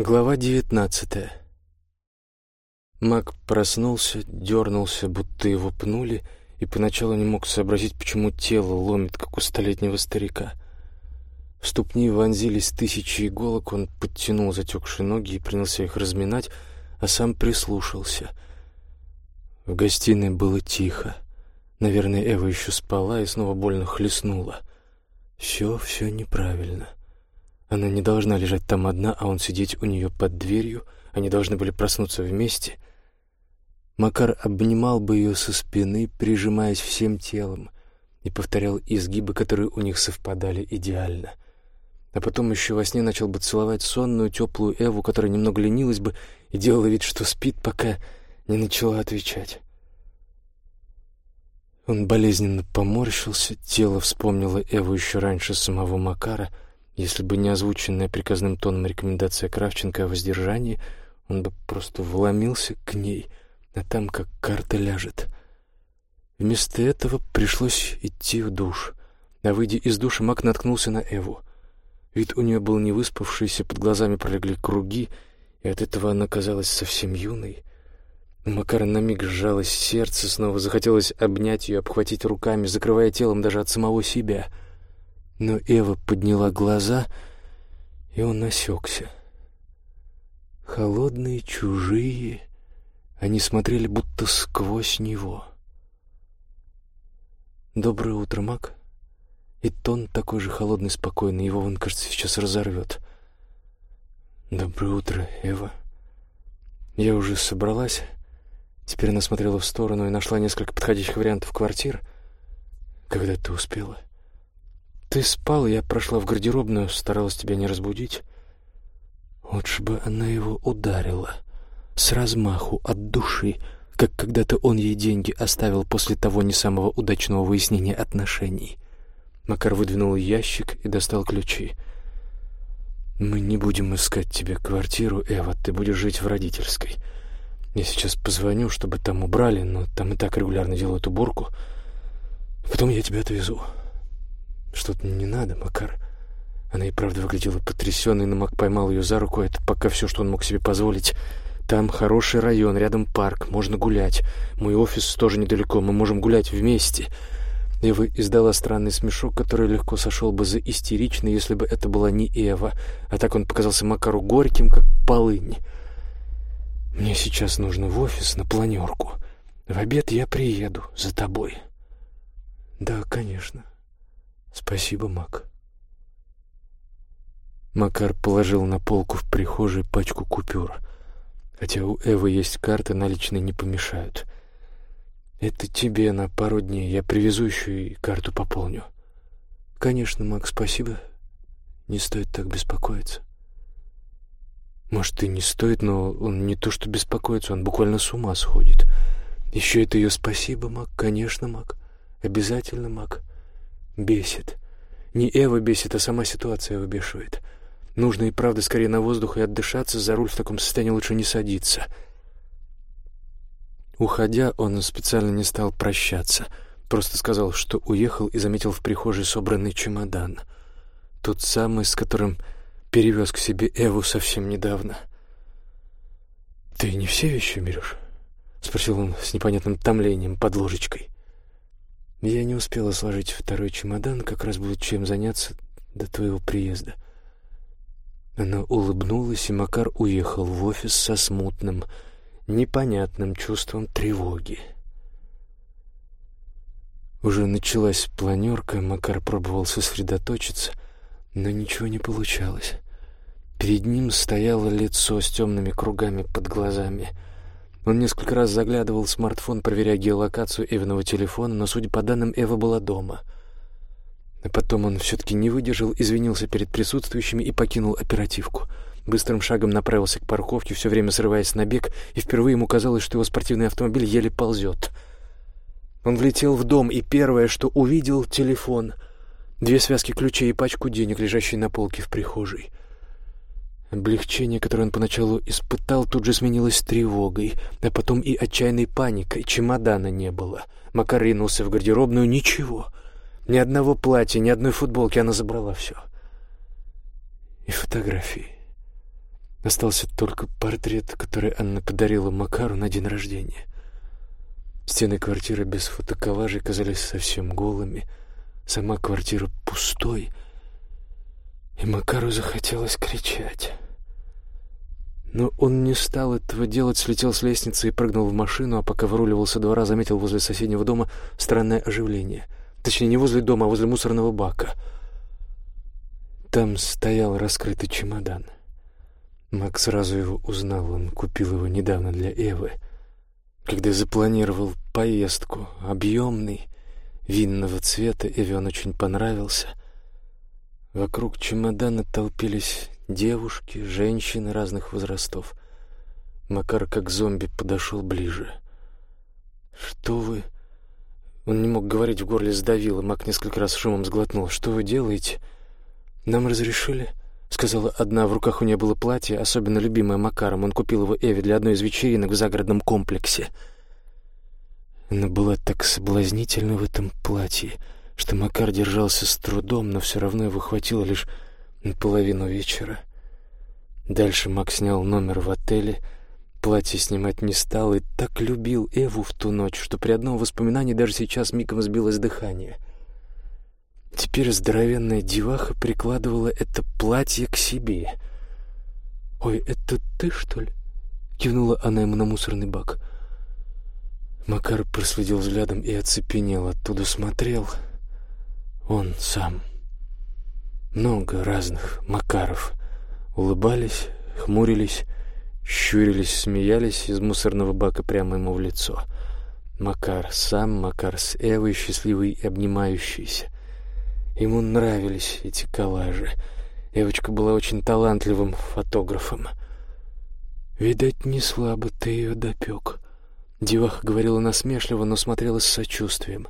Глава девятнадцатая. Мак проснулся, дернулся, будто его пнули, и поначалу не мог сообразить, почему тело ломит, как у столетнего старика. В ступни вонзились тысячи иголок, он подтянул затекшие ноги и принялся их разминать, а сам прислушался. В гостиной было тихо. Наверное, Эва еще спала и снова больно хлестнула. Все, все неправильно. Она не должна лежать там одна, а он сидеть у нее под дверью. Они должны были проснуться вместе. Макар обнимал бы ее со спины, прижимаясь всем телом, и повторял изгибы, которые у них совпадали идеально. А потом еще во сне начал бы целовать сонную, теплую Эву, которая немного ленилась бы и делала вид, что спит, пока не начала отвечать. Он болезненно поморщился, тело вспомнило Эву еще раньше самого Макара — если бы не озвученная приказным тоном рекомендация Кравченко о воздержании, он бы просто вломился к ней, а там как карта ляжет. Вместо этого пришлось идти в душ. А выйдя из душа, Мак наткнулся на Эву. Вид у нее был невыспавшийся, под глазами пролегли круги, и от этого она казалась совсем юной. У Макара на миг сжалось сердце, снова захотелось обнять ее, обхватить руками, закрывая телом даже от самого себя — но Эва подняла глаза, и он осекся. Холодные, чужие, они смотрели будто сквозь него. «Доброе утро, Мак». И тон такой же холодный, спокойный, его он, кажется, сейчас разорвет. «Доброе утро, Эва». Я уже собралась. Теперь она смотрела в сторону и нашла несколько подходящих вариантов квартир. Когда ты успела? Ты спал, я прошла в гардеробную, старалась тебя не разбудить. Лучше бы она его ударила. С размаху, от души, как когда-то он ей деньги оставил после того не самого удачного выяснения отношений. Макар выдвинул ящик и достал ключи. «Мы не будем искать тебе квартиру, Эва, ты будешь жить в родительской. Я сейчас позвоню, чтобы там убрали, но там и так регулярно делают уборку. Потом я тебя отвезу». Что-то не надо, Макар. Она и правда выглядела потрясенной, но Мак поймал ее за руку. Это пока все, что он мог себе позволить. Там хороший район, рядом парк, можно гулять. Мой офис тоже недалеко, мы можем гулять вместе. Ева издала странный смешок, который легко сошел бы за истеричный, если бы это была не Эва. А так он показался Макару горьким, как полынь. Мне сейчас нужно в офис на планерку. В обед я приеду за тобой. Да, конечно. Спасибо, Мак. Макар положил на полку в прихожей пачку купюр. Хотя у Эвы есть карты, наличные не помешают. Это тебе на пару дней. Я привезу еще и карту пополню. Конечно, Мак, спасибо. Не стоит так беспокоиться. Может, и не стоит, но он не то что беспокоится, он буквально с ума сходит. Еще это ее спасибо, Мак, конечно, Мак. Обязательно, Мак. Бесит. Не Эва бесит, а сама ситуация выбешивает. Нужно и правда скорее на воздух и отдышаться, за руль в таком состоянии лучше не садиться. Уходя, он специально не стал прощаться. Просто сказал, что уехал и заметил в прихожей собранный чемодан. Тот самый, с которым перевез к себе Эву совсем недавно. «Ты не все вещи берешь?» — спросил он с непонятным томлением под ложечкой. Я не успела сложить второй чемодан, как раз будет чем заняться до твоего приезда. Она улыбнулась, и Макар уехал в офис со смутным, непонятным чувством тревоги. Уже началась планерка, Макар пробовал сосредоточиться, но ничего не получалось. Перед ним стояло лицо с темными кругами под глазами — он несколько раз заглядывал в смартфон, проверяя геолокацию Эвиного телефона, но, судя по данным, Эва была дома. А потом он все-таки не выдержал, извинился перед присутствующими и покинул оперативку. Быстрым шагом направился к парковке, все время срываясь на бег, и впервые ему казалось, что его спортивный автомобиль еле ползет. Он влетел в дом, и первое, что увидел — телефон. Две связки ключей и пачку денег, лежащие на полке в прихожей — Облегчение, которое он поначалу испытал, тут же сменилось тревогой, а потом и отчаянной паникой. Чемодана не было. Макар ринулся в гардеробную. Ничего. Ни одного платья, ни одной футболки. Она забрала все. И фотографии. Остался только портрет, который Анна подарила Макару на день рождения. Стены квартиры без фотоколлажей казались совсем голыми, сама квартира пустой, и Макару захотелось кричать. Но он не стал этого делать, слетел с лестницы и прыгнул в машину, а пока выруливал со двора, заметил возле соседнего дома странное оживление. Точнее, не возле дома, а возле мусорного бака. Там стоял раскрытый чемодан. Мак сразу его узнал, он купил его недавно для Эвы — когда запланировал поездку, объемный, винного цвета, Эве он очень понравился. Вокруг чемодана толпились девушки, женщины разных возрастов. Макар как зомби подошел ближе. «Что вы...» Он не мог говорить, в горле сдавило. Мак несколько раз шумом сглотнул. «Что вы делаете? Нам разрешили?» — сказала одна. В руках у нее было платье, особенно любимое Макаром. Он купил его Эви для одной из вечеринок в загородном комплексе. Она была так соблазнительна в этом платье, что Макар держался с трудом, но все равно его хватило лишь половину вечера. Дальше Мак снял номер в отеле, платье снимать не стал и так любил Эву в ту ночь, что при одном воспоминании даже сейчас мигом сбилось дыхание — Теперь здоровенная деваха прикладывала это платье к себе. «Ой, это ты, что ли?» — кивнула она ему на мусорный бак. Макар проследил взглядом и оцепенел, оттуда смотрел. Он сам. Много разных Макаров. Улыбались, хмурились, щурились, смеялись из мусорного бака прямо ему в лицо. Макар сам, Макар с Эвой, счастливый и обнимающийся. Ему нравились эти коллажи. Девочка была очень талантливым фотографом. «Видать, не слабо ты ее допек». Деваха говорила насмешливо, но смотрела с сочувствием.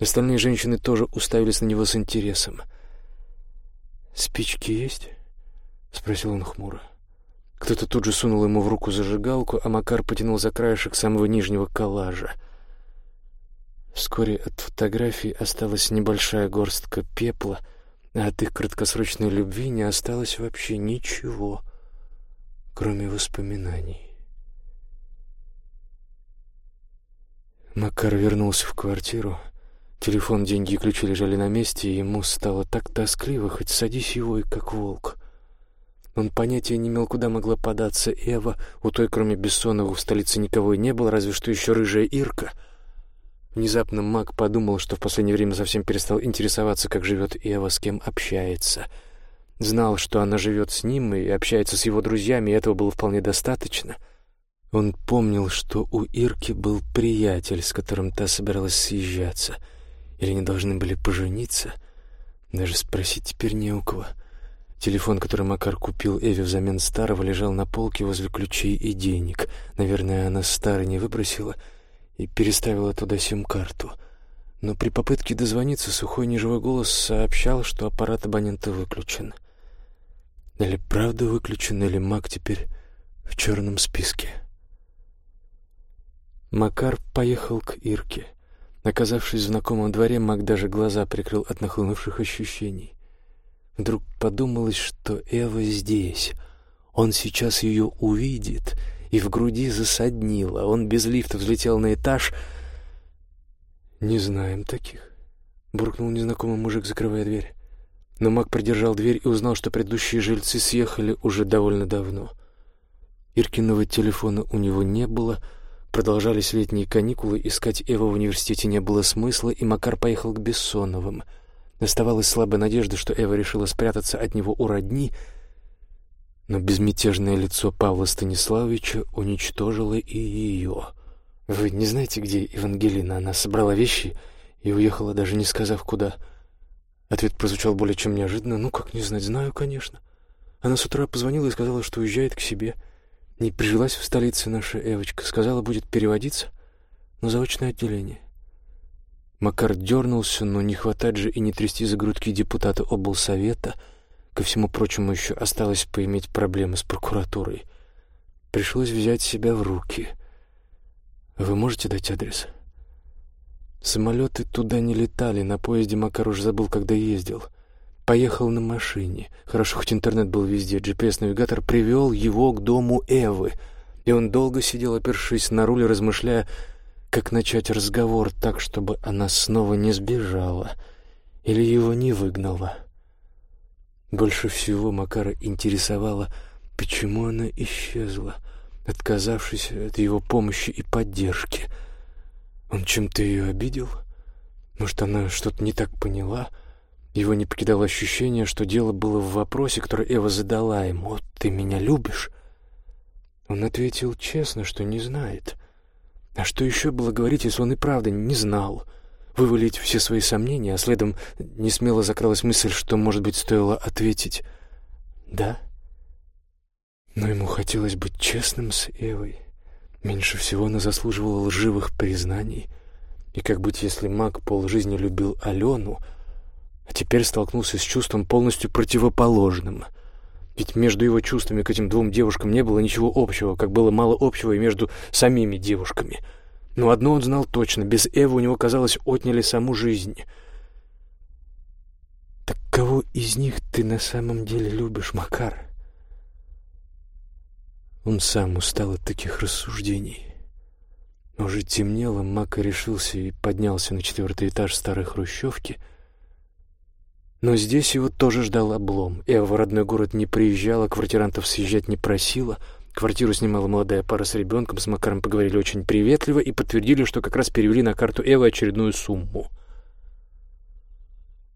Остальные женщины тоже уставились на него с интересом. «Спички есть?» — спросил он хмуро. Кто-то тут же сунул ему в руку зажигалку, а Макар потянул за краешек самого нижнего коллажа — Вскоре от фотографий осталась небольшая горстка пепла, а от их краткосрочной любви не осталось вообще ничего, кроме воспоминаний. Макар вернулся в квартиру. Телефон, деньги и ключи лежали на месте, и ему стало так тоскливо, хоть садись его и как волк. Он понятия не имел, куда могла податься Эва. У той, кроме Бессонова, в столице никого и не было, разве что еще рыжая Ирка — Внезапно Мак подумал, что в последнее время совсем перестал интересоваться, как живет Эва, с кем общается. Знал, что она живет с ним и общается с его друзьями, и этого было вполне достаточно. Он помнил, что у Ирки был приятель, с которым та собиралась съезжаться. Или они должны были пожениться. Даже спросить теперь не у кого. Телефон, который Макар купил Эве взамен старого, лежал на полке возле ключей и денег. Наверное, она старый не выбросила — и переставила туда сим-карту. Но при попытке дозвониться сухой неживой голос сообщал, что аппарат абонента выключен. Или правда выключен, или Мак теперь в черном списке. Макар поехал к Ирке. Оказавшись в знакомом дворе, Мак даже глаза прикрыл от нахлынувших ощущений. Вдруг подумалось, что Эва здесь. Он сейчас ее увидит — и в груди засаднило. Он без лифта взлетел на этаж. «Не знаем таких», — буркнул незнакомый мужик, закрывая дверь. Но маг придержал дверь и узнал, что предыдущие жильцы съехали уже довольно давно. Иркиного телефона у него не было, продолжались летние каникулы, искать Эва в университете не было смысла, и Макар поехал к Бессоновым. Оставалась слабая надежда, что Эва решила спрятаться от него у родни — но безмятежное лицо Павла Станиславовича уничтожило и ее. «Вы не знаете, где Евангелина? Она собрала вещи и уехала, даже не сказав, куда». Ответ прозвучал более чем неожиданно. «Ну, как не знать, знаю, конечно». Она с утра позвонила и сказала, что уезжает к себе. Не прижилась в столице наша Эвочка. Сказала, будет переводиться на заочное отделение. Макар дернулся, но не хватать же и не трясти за грудки депутата облсовета — Ко всему прочему, еще осталось поиметь проблемы с прокуратурой. Пришлось взять себя в руки. Вы можете дать адрес? Самолеты туда не летали, на поезде Макар уже забыл, когда ездил. Поехал на машине. Хорошо, хоть интернет был везде. GPS-навигатор привел его к дому Эвы. И он долго сидел, опершись на руль, размышляя, как начать разговор так, чтобы она снова не сбежала или его не выгнала. Больше всего Макара интересовало, почему она исчезла, отказавшись от его помощи и поддержки. Он чем-то ее обидел? Может, она что-то не так поняла? Его не покидало ощущение, что дело было в вопросе, который Эва задала ему. «Ты меня любишь?» Он ответил честно, что не знает. А что еще было говорить, если он и правда не знал? Вывалить все свои сомнения, а следом не смело закралась мысль, что, может быть, стоило ответить «да». Но ему хотелось быть честным с Эвой. Меньше всего она заслуживала лживых признаний. И как быть, если маг полжизни любил Алену, а теперь столкнулся с чувством полностью противоположным — ведь между его чувствами к этим двум девушкам не было ничего общего, как было мало общего и между самими девушками. Но одно он знал точно — без Эвы у него, казалось, отняли саму жизнь. «Так кого из них ты на самом деле любишь, Макар?» Он сам устал от таких рассуждений. Уже темнело, Мака решился и поднялся на четвертый этаж старой хрущевки — но здесь его тоже ждал облом. Эва в родной город не приезжала, квартирантов съезжать не просила. Квартиру снимала молодая пара с ребенком, с Макаром поговорили очень приветливо и подтвердили, что как раз перевели на карту Эвы очередную сумму.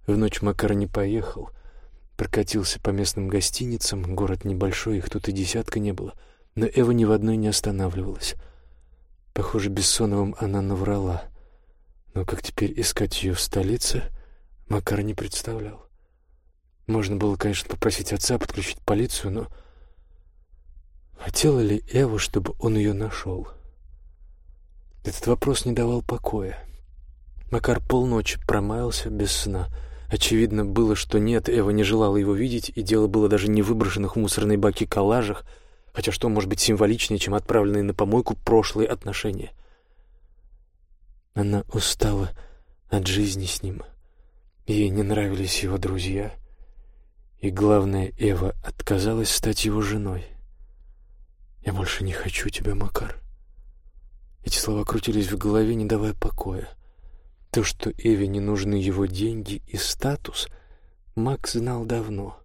В ночь Макар не поехал. Прокатился по местным гостиницам, город небольшой, их тут и десятка не было. Но Эва ни в одной не останавливалась. Похоже, Бессоновым она наврала. Но как теперь искать ее в столице — Макар не представлял. Можно было, конечно, попросить отца подключить полицию, но... Хотела ли Эва, чтобы он ее нашел? Этот вопрос не давал покоя. Макар полночи промаялся без сна. Очевидно было, что нет, Эва не желала его видеть, и дело было даже не выброшенных в мусорные баки коллажах, хотя что может быть символичнее, чем отправленные на помойку прошлые отношения? Она устала от жизни с ним — Ей не нравились его друзья. И главное, Эва отказалась стать его женой. «Я больше не хочу тебя, Макар». Эти слова крутились в голове, не давая покоя. То, что Эве не нужны его деньги и статус, Макс знал давно.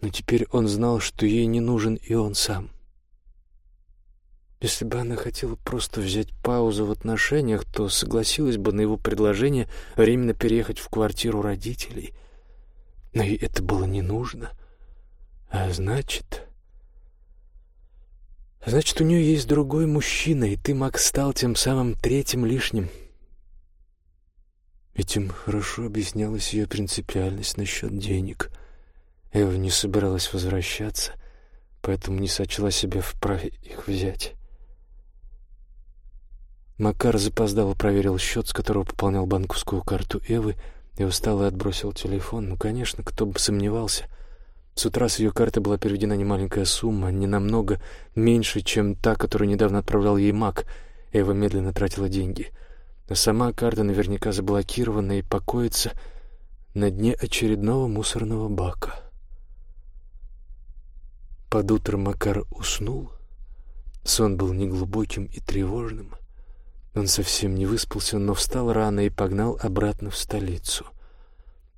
Но теперь он знал, что ей не нужен и он сам. Если бы она хотела просто взять паузу в отношениях, то согласилась бы на его предложение временно переехать в квартиру родителей. Но ей это было не нужно. А значит... Значит, у нее есть другой мужчина, и ты, Макс, стал тем самым третьим лишним. Этим хорошо объяснялась ее принципиальность насчет денег. Эва не собиралась возвращаться, поэтому не сочла себя вправе их взять. Макар запоздало проверил счет, с которого пополнял банковскую карту Эвы, и устал и отбросил телефон. Ну, конечно, кто бы сомневался. С утра с ее карты была переведена немаленькая сумма, не намного меньше, чем та, которую недавно отправлял ей Мак. Эва медленно тратила деньги. А сама карта наверняка заблокирована и покоится на дне очередного мусорного бака. Под утро Макар уснул. Сон был неглубоким и тревожным. Он совсем не выспался, но встал рано и погнал обратно в столицу.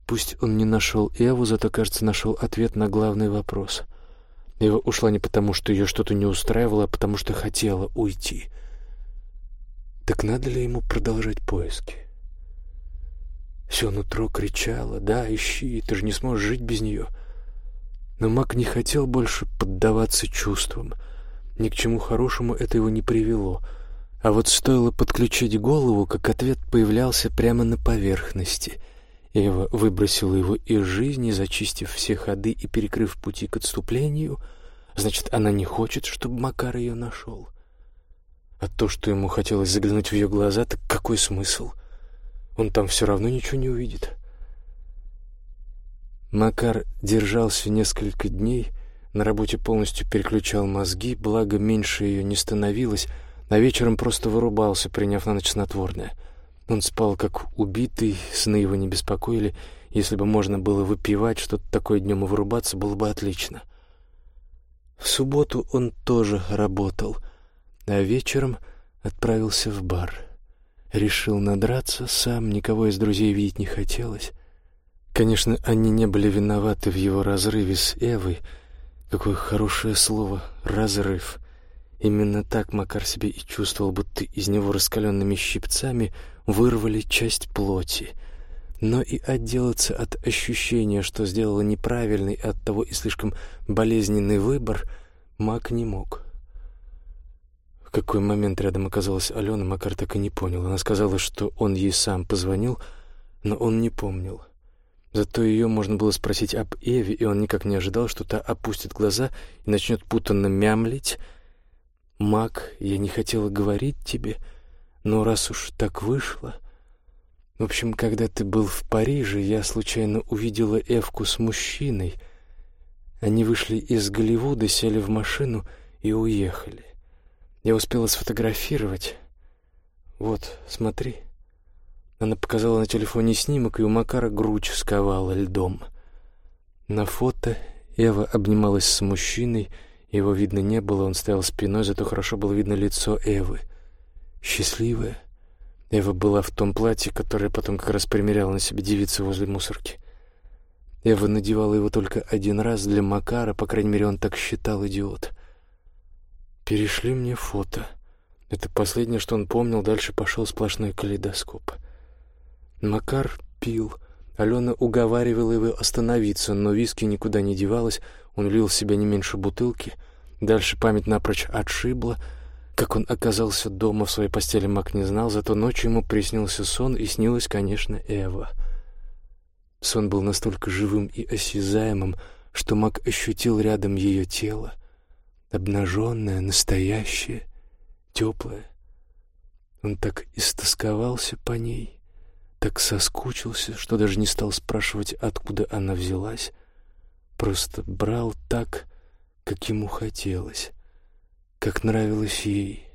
Пусть он не нашел Эву, зато, кажется, нашел ответ на главный вопрос. Ева ушла не потому, что ее что-то не устраивало, а потому что хотела уйти. Так надо ли ему продолжать поиски? Все нутро кричало, да, ищи, ты же не сможешь жить без нее. Но Мак не хотел больше поддаваться чувствам. Ни к чему хорошему это его не привело — а вот стоило подключить голову, как ответ появлялся прямо на поверхности. Эва выбросила его из жизни, зачистив все ходы и перекрыв пути к отступлению. Значит, она не хочет, чтобы Макар ее нашел. А то, что ему хотелось заглянуть в ее глаза, так какой смысл? Он там все равно ничего не увидит. Макар держался несколько дней, на работе полностью переключал мозги, благо меньше ее не становилось, а вечером просто вырубался, приняв на ночь снотворное. Он спал как убитый, сны его не беспокоили, Если бы можно было выпивать что-то такое днем и вырубаться, было бы отлично. В субботу он тоже работал, а вечером отправился в бар. Решил надраться сам, никого из друзей видеть не хотелось. Конечно, они не были виноваты в его разрыве с Эвой. Какое хорошее слово «разрыв». Именно так Макар себе и чувствовал, будто из него раскаленными щипцами вырвали часть плоти. Но и отделаться от ощущения, что сделала неправильный, от того и слишком болезненный выбор, Мак не мог. В какой момент рядом оказалась Алена, Макар так и не понял. Она сказала, что он ей сам позвонил, но он не помнил. Зато ее можно было спросить об Эве, и он никак не ожидал, что та опустит глаза и начнет путанно мямлить. «Мак, я не хотела говорить тебе, но раз уж так вышло...» В общем, когда ты был в Париже, я случайно увидела Эвку с мужчиной. Они вышли из Голливуда, сели в машину и уехали. Я успела сфотографировать. Вот, смотри. Она показала на телефоне снимок, и у Макара грудь сковала льдом. На фото Эва обнималась с мужчиной, его видно не было, он стоял спиной, зато хорошо было видно лицо Эвы. Счастливая. Эва была в том платье, которое потом как раз примеряла на себе девица возле мусорки. Эва надевала его только один раз для Макара, по крайней мере, он так считал, идиот. Перешли мне фото. Это последнее, что он помнил, дальше пошел сплошной калейдоскоп. Макар пил. Алена уговаривала его остановиться, но виски никуда не девалась, он лил в себя не меньше бутылки. Дальше память напрочь отшибла. Как он оказался дома в своей постели, Мак не знал, зато ночью ему приснился сон, и снилась, конечно, Эва. Сон был настолько живым и осязаемым, что Мак ощутил рядом ее тело, обнаженное, настоящее, теплое. Он так истосковался по ней, так соскучился, что даже не стал спрашивать, откуда она взялась, просто брал так, как ему хотелось, как нравилось ей,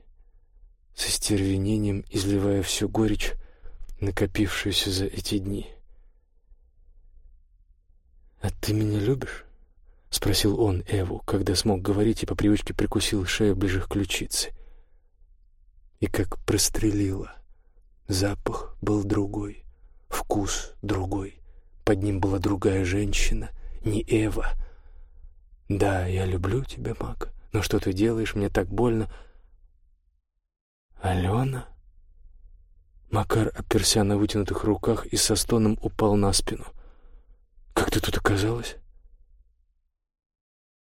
с остервенением изливая всю горечь, накопившуюся за эти дни. «А ты меня любишь?» — спросил он Эву, когда смог говорить и по привычке прикусил шею ближе к ключице. И как прострелило. Запах был другой, вкус другой. Под ним была другая женщина, не Эва. «Да, я люблю тебя, Мак, но что ты делаешь? Мне так больно». «Алена?» Макар оперся на вытянутых руках и со стоном упал на спину. «Как ты тут оказалась?»